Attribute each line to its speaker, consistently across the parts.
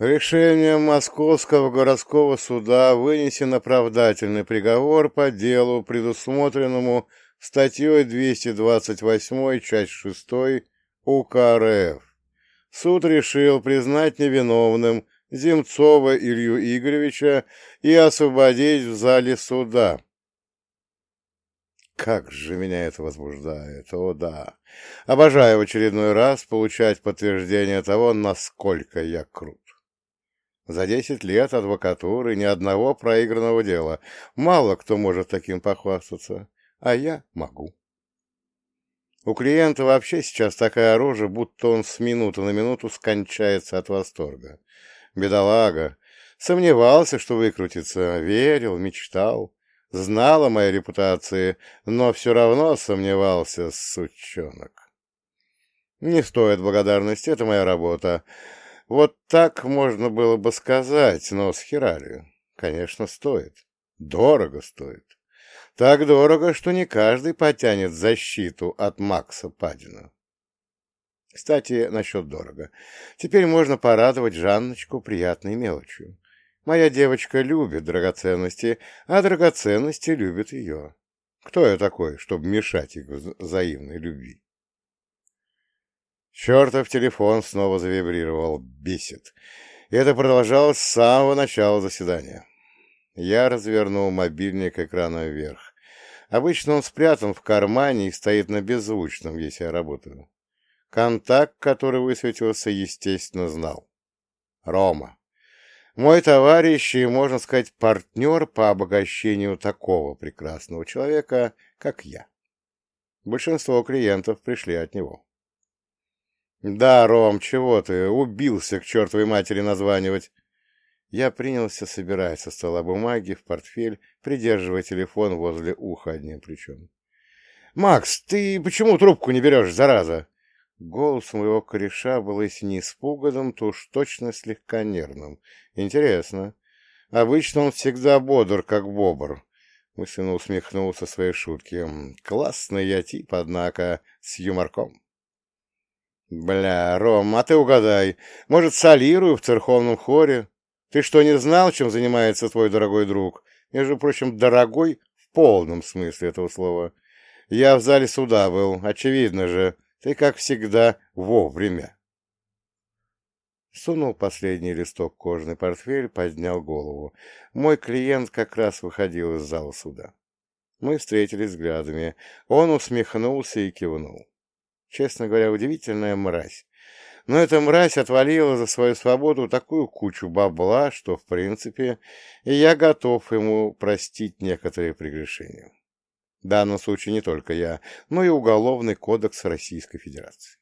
Speaker 1: Решением Московского городского суда вынесен оправдательный приговор по делу, предусмотренному статьей 228, часть 6 УК РФ. Суд решил признать невиновным Земцова Илью Игоревича и освободить в зале суда. Как же меня это возбуждает, о да. Обожаю в очередной раз получать подтверждение того, насколько я крут. За десять лет адвокатуры ни одного проигранного дела. Мало кто может таким похвастаться, а я могу. У клиента вообще сейчас такая рожа, будто он с минуты на минуту скончается от восторга. Бедолага. Сомневался, что выкрутится, верил, мечтал, знал о моей репутации, но все равно сомневался, сучонок. Не стоит благодарности, это моя работа. Вот так можно было бы сказать, но с хералью. Конечно, стоит. Дорого стоит. Так дорого, что не каждый потянет защиту от Макса Падина. Кстати, насчет дорого. Теперь можно порадовать Жанночку приятной мелочью. Моя девочка любит драгоценности, а драгоценности любят ее. Кто я такой, чтобы мешать их взаимной любви? Чертов телефон снова завибрировал. Бесит. Это продолжалось с самого начала заседания. Я развернул мобильник экраном вверх. Обычно он спрятан в кармане и стоит на беззвучном, если я работаю. Контакт, который высветился, естественно, знал. Рома. Мой товарищ и, можно сказать, партнер по обогащению такого прекрасного человека, как я. Большинство клиентов пришли от него. «Да, Ром, чего ты? Убился к чертовой матери названивать!» Я принялся собирать со стола бумаги в портфель, придерживая телефон возле уха одним плечом. «Макс, ты почему трубку не берешь, зараза?» Голос моего кореша был, если не испуганным, то уж точно слегка нервным. «Интересно. Обычно он всегда бодр, как бобр». Мысленно усмехнулся своей шутки. «Классный я тип, однако, с юморком». «Бля, Ром, а ты угадай, может, солирую в церковном хоре? Ты что, не знал, чем занимается твой дорогой друг? Между прочим, дорогой в полном смысле этого слова. Я в зале суда был, очевидно же, ты, как всегда, вовремя». Сунул последний листок кожаный портфель, поднял голову. Мой клиент как раз выходил из зала суда. Мы встретились взглядами. Он усмехнулся и кивнул. Честно говоря, удивительная мразь. Но эта мразь отвалила за свою свободу такую кучу бабла, что, в принципе, я готов ему простить некоторые прегрешения. В данном случае не только я, но и Уголовный кодекс Российской Федерации.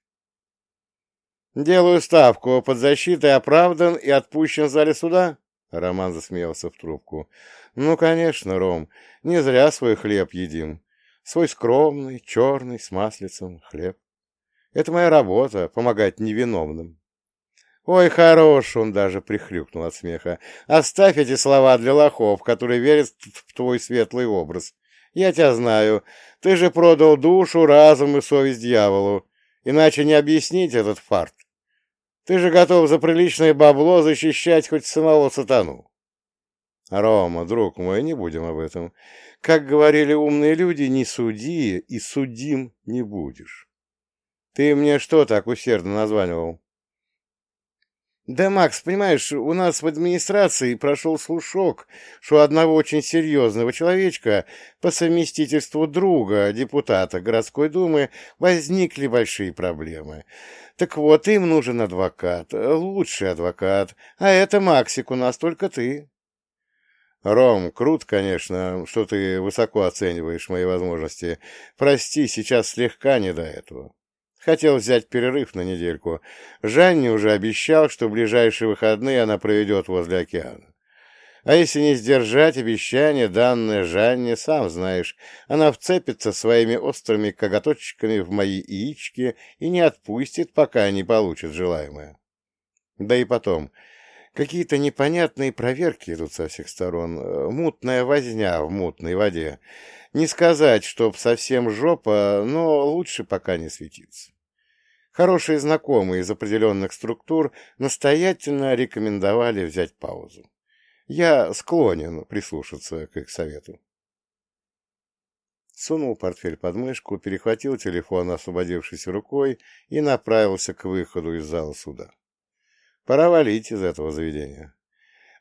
Speaker 1: «Делаю ставку. Под защитой оправдан и отпущен в зале суда?» Роман засмеялся в трубку. «Ну, конечно, Ром, не зря свой хлеб едим. Свой скромный, черный, с маслицем хлеб. Это моя работа — помогать невиновным. Ой, хорош, он даже прихрюкнул от смеха. Оставь эти слова для лохов, которые верят в твой светлый образ. Я тебя знаю. Ты же продал душу, разум и совесть дьяволу. Иначе не объяснить этот фарт. Ты же готов за приличное бабло защищать хоть самого сатану. Рома, друг мой, не будем об этом. Как говорили умные люди, не суди и судим не будешь. Ты мне что так усердно названивал? Да, Макс, понимаешь, у нас в администрации прошел слушок, что одного очень серьезного человечка по совместительству друга, депутата городской думы, возникли большие проблемы. Так вот, им нужен адвокат, лучший адвокат, а это, Максик, у нас только ты. Ром, крут, конечно, что ты высоко оцениваешь мои возможности. Прости, сейчас слегка не до этого. Хотел взять перерыв на недельку. Жанне уже обещал, что ближайшие выходные она проведет возле океана. А если не сдержать обещание, данное Жанне, сам знаешь, она вцепится своими острыми коготочками в мои яички и не отпустит, пока не получит желаемое. Да и потом, какие-то непонятные проверки идут со всех сторон, мутная возня в мутной воде. Не сказать, чтоб совсем жопа, но лучше пока не светиться. Хорошие знакомые из определенных структур настоятельно рекомендовали взять паузу. Я склонен прислушаться к их совету. Сунул портфель под мышку, перехватил телефон освободившейся рукой и направился к выходу из зала суда. Пора валить из этого заведения.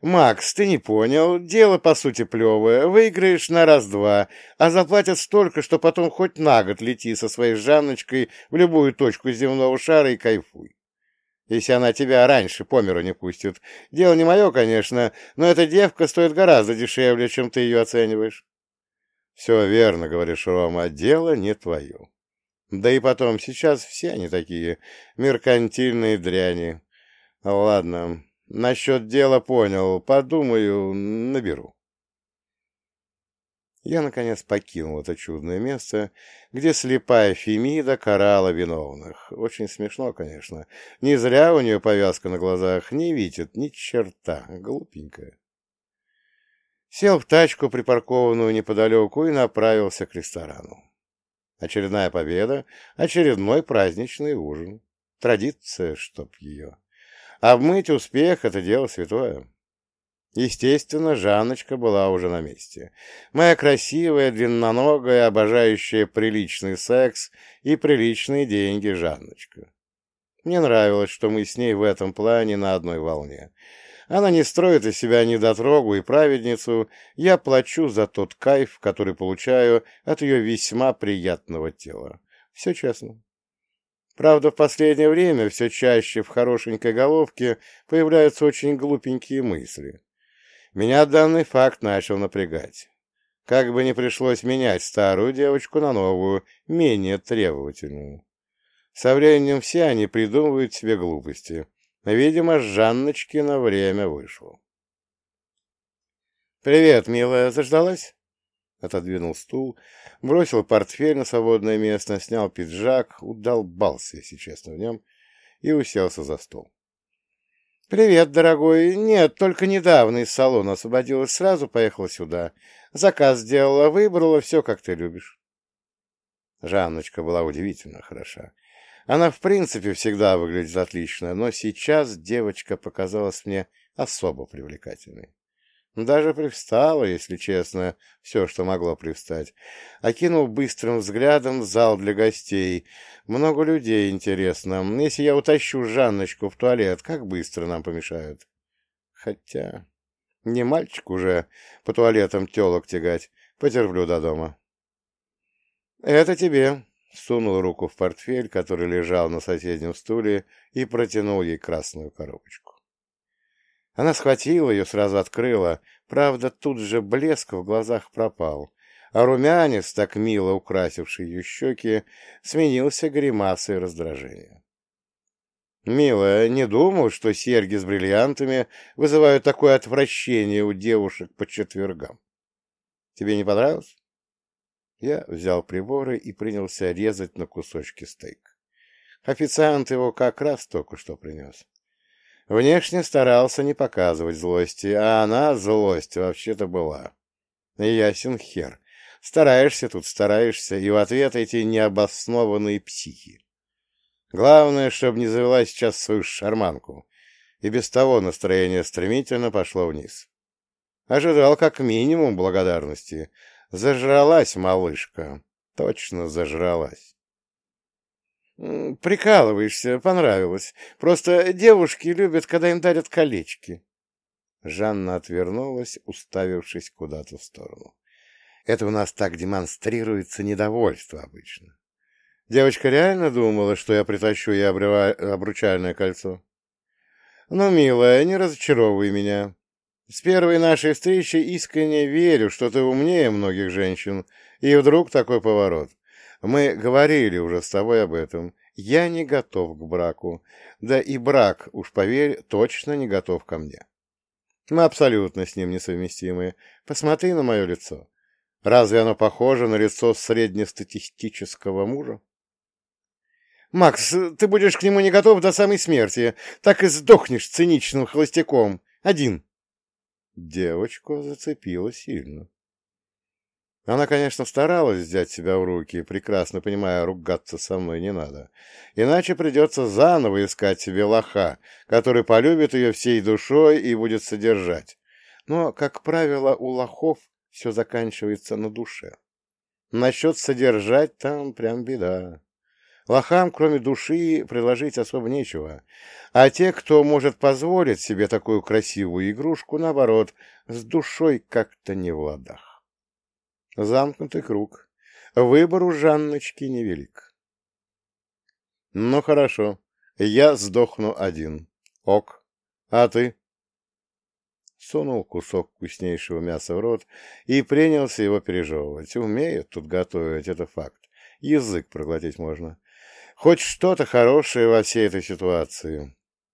Speaker 1: «Макс, ты не понял. Дело, по сути, плевое. Выиграешь на раз-два, а заплатят столько, что потом хоть на год лети со своей Жанночкой в любую точку земного шара и кайфуй. Если она тебя раньше по миру не пустит. Дело не мое, конечно, но эта девка стоит гораздо дешевле, чем ты ее оцениваешь». «Все верно, — говоришь, Рома, — дело не твое. Да и потом, сейчас все они такие меркантильные дряни. Ладно, Насчет дела понял. Подумаю, наберу. Я, наконец, покинул это чудное место, где слепая Фемида карала виновных. Очень смешно, конечно. Не зря у нее повязка на глазах, не видит ни черта, глупенькая. Сел в тачку, припаркованную неподалеку, и направился к ресторану. Очередная победа, очередной праздничный ужин. Традиция, чтоб ее. Обмыть успех — это дело святое. Естественно, Жанночка была уже на месте. Моя красивая, длинноногая, обожающая приличный секс и приличные деньги Жанночка. Мне нравилось, что мы с ней в этом плане на одной волне. Она не строит из себя недотрогу и праведницу, я плачу за тот кайф, который получаю от ее весьма приятного тела. Все честно. Правда, в последнее время все чаще в хорошенькой головке появляются очень глупенькие мысли. Меня данный факт начал напрягать. Как бы ни пришлось менять старую девочку на новую, менее требовательную. Со временем все они придумывают себе глупости. Видимо, Жанночки на время вышло. «Привет, милая, заждалась?» Отодвинул стул, бросил портфель на свободное место, снял пиджак, удолбался, если честно, в нем, и уселся за стол. «Привет, дорогой. Нет, только недавно из салона освободилась, сразу поехала сюда. Заказ сделала, выбрала все, как ты любишь». Жанночка была удивительно хороша. Она, в принципе, всегда выглядит отлично, но сейчас девочка показалась мне особо привлекательной. Даже привстала, если честно, все, что могло привстать. Окинул быстрым взглядом зал для гостей. Много людей, интересно. Если я утащу Жанночку в туалет, как быстро нам помешают? Хотя... Не мальчик уже по туалетам телок тягать. Потерплю до дома. «Это тебе», — сунул руку в портфель, который лежал на соседнем стуле, и протянул ей красную коробочку. Она схватила ее, сразу открыла. Правда, тут же блеск в глазах пропал, а румянец, так мило украсивший ее щеки, сменился гримасой раздражения. «Милая, не думал, что серьги с бриллиантами вызывают такое отвращение у девушек по четвергам. Тебе не понравилось?» Я взял приборы и принялся резать на кусочки стейк. Официант его как раз только что принес. Внешне старался не показывать злости, а она, злость, вообще-то была. Ясен хер. Стараешься тут, стараешься, и в ответ эти необоснованные психи. Главное, чтобы не завела сейчас свою шарманку. И без того настроение стремительно пошло вниз. Ожидал как минимум благодарности. Зажралась малышка. Точно зажралась. «Прикалываешься, понравилось. Просто девушки любят, когда им дарят колечки». Жанна отвернулась, уставившись куда-то в сторону. «Это у нас так демонстрируется недовольство обычно. Девочка реально думала, что я притащу ей обручальное кольцо?» «Ну, милая, не разочаровывай меня. С первой нашей встречи искренне верю, что ты умнее многих женщин, и вдруг такой поворот. Мы говорили уже с тобой об этом. Я не готов к браку. Да и брак, уж поверь, точно не готов ко мне. Мы абсолютно с ним несовместимы. Посмотри на мое лицо. Разве оно похоже на лицо среднестатистического мужа? «Макс, ты будешь к нему не готов до самой смерти. Так и сдохнешь циничным холостяком. Один». Девочку зацепило сильно. Она, конечно, старалась взять себя в руки, прекрасно понимая, ругаться со мной не надо. Иначе придется заново искать себе лоха, который полюбит ее всей душой и будет содержать. Но, как правило, у лохов все заканчивается на душе. Насчет содержать там прям беда. Лохам, кроме души, предложить особо нечего. А те, кто может позволить себе такую красивую игрушку, наоборот, с душой как-то не в ладах. Замкнутый круг. Выбор у Жанночки невелик. Ну, хорошо. Я сдохну один. Ок. А ты? Сунул кусок вкуснейшего мяса в рот и принялся его пережевывать. Умеют тут готовить, это факт. Язык проглотить можно. Хоть что-то хорошее во всей этой ситуации.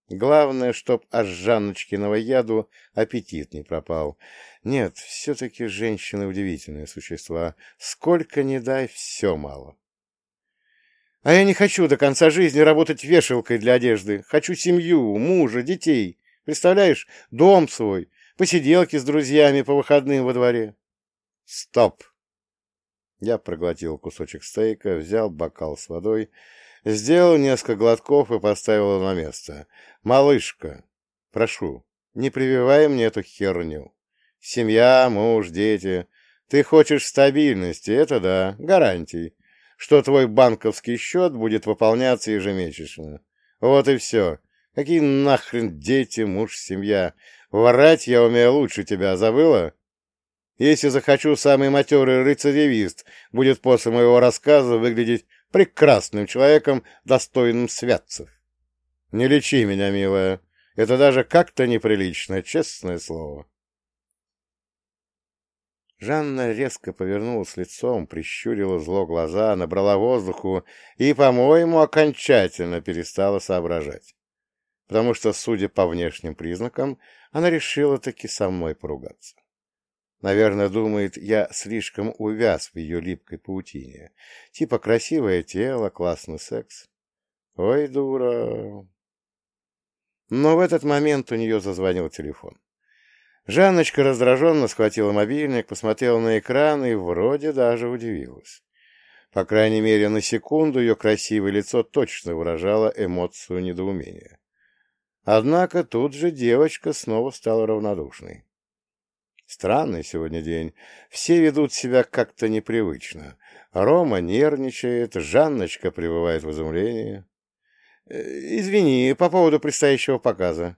Speaker 1: Главное, чтоб от Жанночкиного яду аппетит не пропал. Нет, все-таки женщины удивительные существа. Сколько ни дай, все мало. А я не хочу до конца жизни работать вешалкой для одежды. Хочу семью, мужа, детей. Представляешь, дом свой, посиделки с друзьями по выходным во дворе. Стоп! Я проглотил кусочек стейка, взял бокал с водой Сделал несколько глотков и поставил на место. «Малышка, прошу, не прививай мне эту херню. Семья, муж, дети. Ты хочешь стабильности, это да, гарантий, что твой банковский счет будет выполняться ежемесячно. Вот и все. Какие нахрен дети, муж, семья? Врать я умею лучше тебя, забыла? Если захочу, самый матерый рецидивист будет после моего рассказа выглядеть прекрасным человеком, достойным святцев. Не лечи меня, милая. Это даже как-то неприлично, честное слово. Жанна резко повернулась лицом, прищурила зло глаза, набрала воздуху и, по-моему, окончательно перестала соображать. Потому что, судя по внешним признакам, она решила таки со мной поругаться. Наверное, думает, я слишком увяз в ее липкой паутине. Типа красивое тело, классный секс. Ой, дура. Но в этот момент у нее зазвонил телефон. Жанночка раздраженно схватила мобильник, посмотрела на экран и вроде даже удивилась. По крайней мере, на секунду ее красивое лицо точно выражало эмоцию недоумения. Однако тут же девочка снова стала равнодушной. Странный сегодня день. Все ведут себя как-то непривычно. Рома нервничает, Жанночка пребывает в изумлении. «Э, «Извини, по поводу предстоящего показа».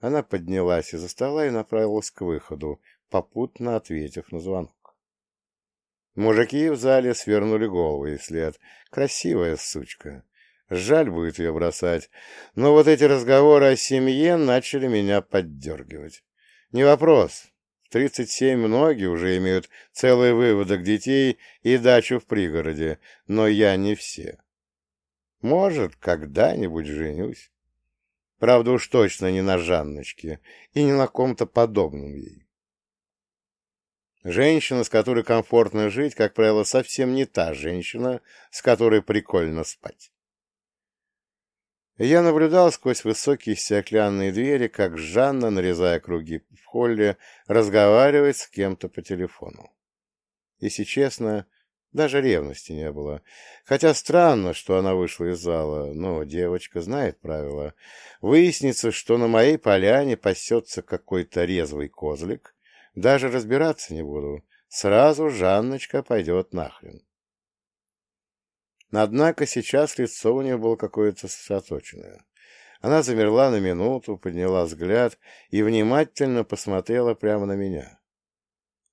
Speaker 1: Она поднялась из-за стола и направилась к выходу, попутно ответив на звонок. Мужики в зале свернули головы вслед. Красивая сучка. Жаль будет ее бросать. Но вот эти разговоры о семье начали меня поддергивать. Не вопрос, 37 многие уже имеют целый выводок детей и дачу в пригороде, но я не все. Может, когда-нибудь женюсь. Правда, уж точно не на Жанночке и не на ком-то подобном ей. Женщина, с которой комфортно жить, как правило, совсем не та женщина, с которой прикольно спать. Я наблюдал сквозь высокие стеклянные двери, как Жанна, нарезая круги в холле, разговаривает с кем-то по телефону. Если честно, даже ревности не было. Хотя странно, что она вышла из зала, но девочка знает правила. Выяснится, что на моей поляне пасется какой-то резвый козлик. Даже разбираться не буду. Сразу Жанночка пойдет нахрен. Однако сейчас лицо у нее было какое-то сосредоточенное. Она замерла на минуту, подняла взгляд и внимательно посмотрела прямо на меня.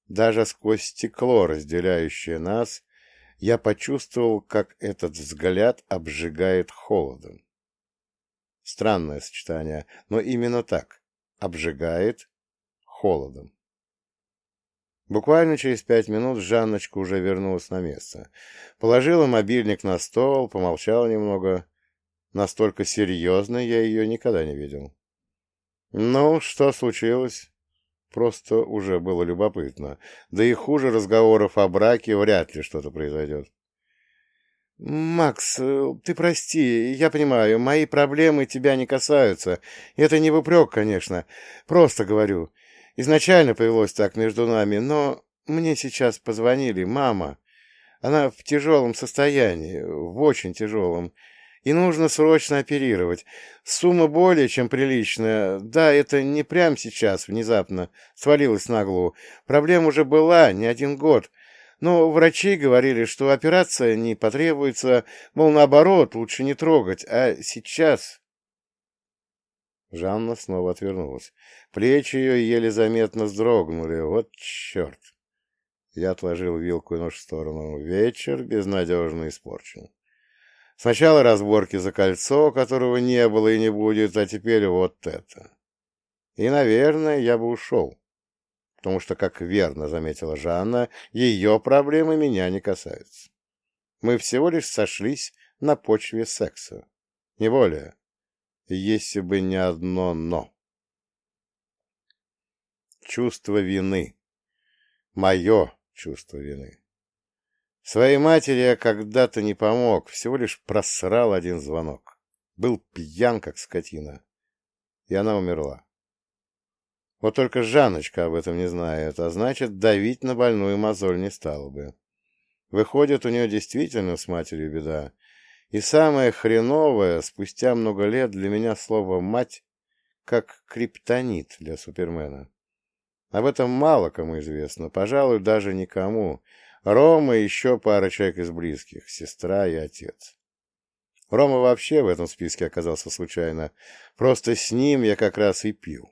Speaker 1: Даже сквозь стекло, разделяющее нас, я почувствовал, как этот взгляд обжигает холодом. Странное сочетание, но именно так — обжигает холодом. Буквально через пять минут Жанночка уже вернулась на место. Положила мобильник на стол, помолчала немного. Настолько серьезно я ее никогда не видел. Ну, что случилось? Просто уже было любопытно. Да и хуже разговоров о браке вряд ли что-то произойдет. «Макс, ты прости, я понимаю, мои проблемы тебя не касаются. Это не в упрек, конечно. Просто говорю. Изначально повелось так между нами, но мне сейчас позвонили, мама. Она в тяжелом состоянии, в очень тяжелом, и нужно срочно оперировать. Сумма более чем приличная. Да, это не прямо сейчас, внезапно, свалилась на голову. Проблема уже была не один год. Но врачи говорили, что операция не потребуется, мол, наоборот, лучше не трогать. А сейчас... Жанна снова отвернулась. Плечи ее еле заметно вздрогнули. Вот черт! Я отложил вилку и нож в сторону. Вечер безнадежно испорчен. Сначала разборки за кольцо, которого не было и не будет, а теперь вот это. И, наверное, я бы ушел. Потому что, как верно заметила Жанна, ее проблемы меня не касаются. Мы всего лишь сошлись на почве секса. Не более. Если бы не одно «но». Чувство вины. Мое чувство вины. Своей матери я когда-то не помог, всего лишь просрал один звонок. Был пьян, как скотина. И она умерла. Вот только Жанночка об этом не знает, а значит, давить на больную мозоль не стала бы. Выходит, у нее действительно с матерью беда. И самое хреновое, спустя много лет для меня слово «мать» как криптонит для Супермена. Об этом мало кому известно, пожалуй, даже никому. Рома и еще пара человек из близких, сестра и отец. Рома вообще в этом списке оказался случайно. Просто с ним я как раз и пил.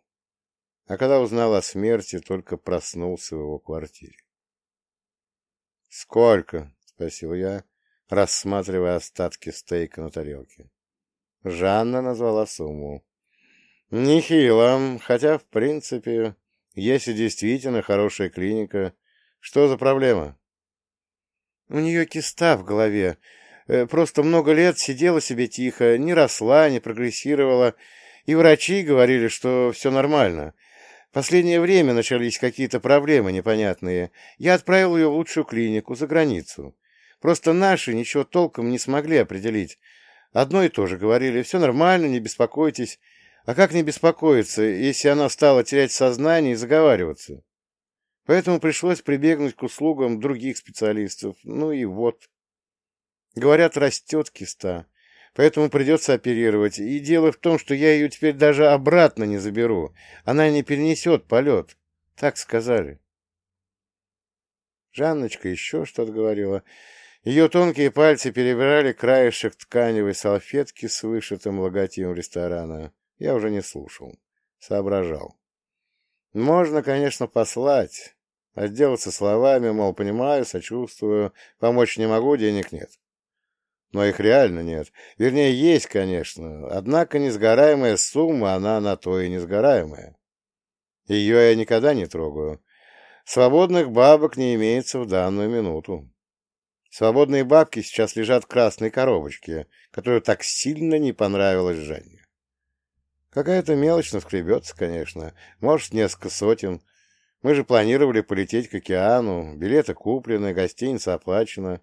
Speaker 1: А когда узнал о смерти, только проснулся в его квартире. «Сколько?» — спросил я, рассматривая остатки стейка на тарелке. Жанна назвала сумму. «Нехило, хотя, в принципе, если действительно хорошая клиника, что за проблема? У нее киста в голове. Э, просто много лет сидела себе тихо, не росла, не прогрессировала, и врачи говорили, что все нормально. Последнее время начались какие-то проблемы непонятные. Я отправил ее в лучшую клинику, за границу. Просто наши ничего толком не смогли определить. Одно и то же говорили, все нормально, не беспокойтесь. А как не беспокоиться, если она стала терять сознание и заговариваться? Поэтому пришлось прибегнуть к услугам других специалистов. Ну и вот. Говорят, растет киста, поэтому придется оперировать. И дело в том, что я ее теперь даже обратно не заберу. Она не перенесет полет. Так сказали. Жанночка еще что-то говорила. Ее тонкие пальцы перебирали краешек тканевой салфетки с вышитым логотипом ресторана. Я уже не слушал. Соображал. Можно, конечно, послать, отделаться словами, мол, понимаю, сочувствую, помочь не могу, денег нет. Но их реально нет. Вернее, есть, конечно, однако несгораемая сумма, она на то и несгораемая. Ее я никогда не трогаю. Свободных бабок не имеется в данную минуту. Свободные бабки сейчас лежат в красной коробочке, которая так сильно не понравилась Жанне. Какая-то мелочь наскребется, конечно, может, несколько сотен. Мы же планировали полететь к океану, билеты куплены, гостиница оплачена,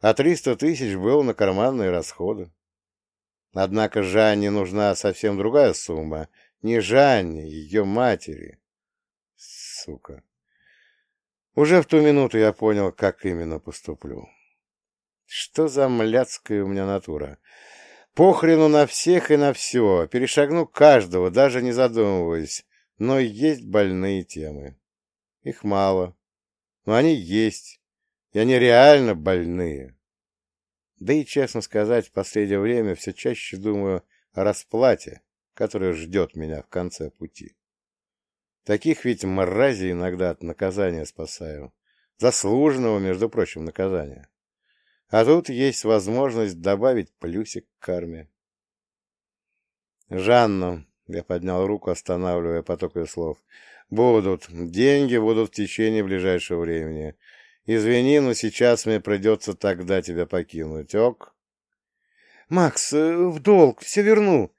Speaker 1: а триста тысяч было на карманные расходы. Однако Жанне нужна совсем другая сумма. Не Жанне, ее матери. Сука. Уже в ту минуту я понял, как именно поступлю. Что за мляцкая у меня натура? Похрену на всех и на все, перешагну каждого, даже не задумываясь. Но есть больные темы. Их мало. Но они есть. И они реально больные. Да и, честно сказать, в последнее время все чаще думаю о расплате, которая ждет меня в конце пути. Таких ведь мразей иногда от наказания спасаю. Заслуженного, между прочим, наказания. А тут есть возможность добавить плюсик к карме. «Жанна», — я поднял руку, останавливая поток ее слов, — «будут. Деньги будут в течение ближайшего времени. Извини, но сейчас мне придется тогда тебя покинуть, ок?» «Макс, э, в долг, все верну!»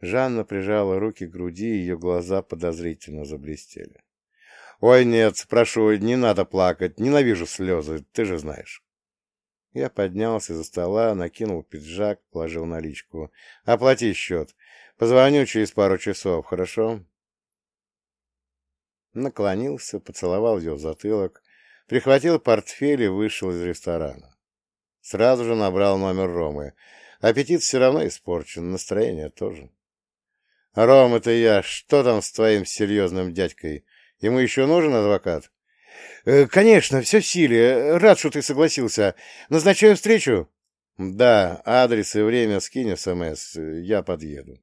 Speaker 1: Жанна прижала руки к груди, ее глаза подозрительно заблестели. «Ой, нет, прошу, не надо плакать, ненавижу слезы, ты же знаешь». Я поднялся за стола, накинул пиджак, положил наличку. «Оплати счет. Позвоню через пару часов, хорошо?» Наклонился, поцеловал ее в затылок, прихватил портфель и вышел из ресторана. Сразу же набрал номер Ромы. Аппетит все равно испорчен, настроение тоже. «Ром, это я. Что там с твоим серьезным дядькой? Ему еще нужен адвокат?» «Э, «Конечно, все в силе. Рад, что ты согласился. Назначаю встречу?» «Да, адрес и время скинь СМС. Я подъеду».